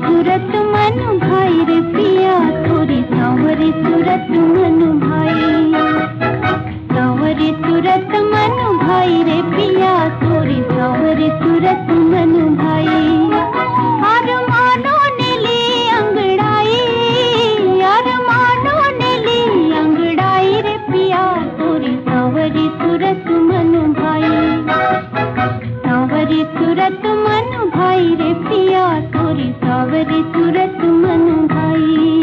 सूरत मन भाई रे पिया थोरी सांवरी सूरत मन सुरत मन भाई। सावरी सुरत मन भाई रे पिया तोरी सावरी सुरत मन भाई।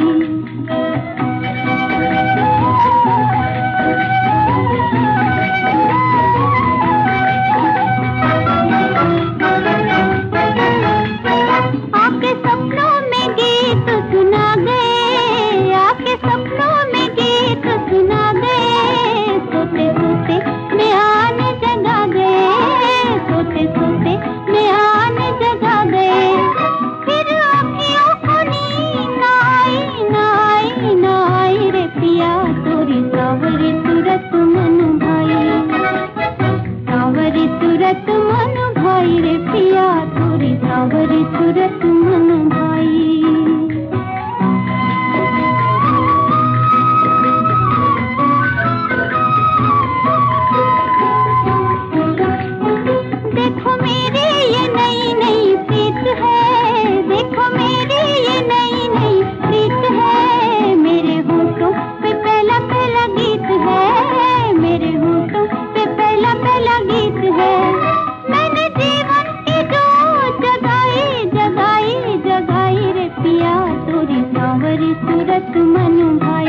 துரத்தும் मनु भाई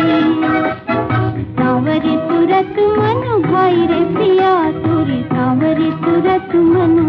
सावरे तुरत मनु भाई रे पिया तुरी सावरे तुरत मनु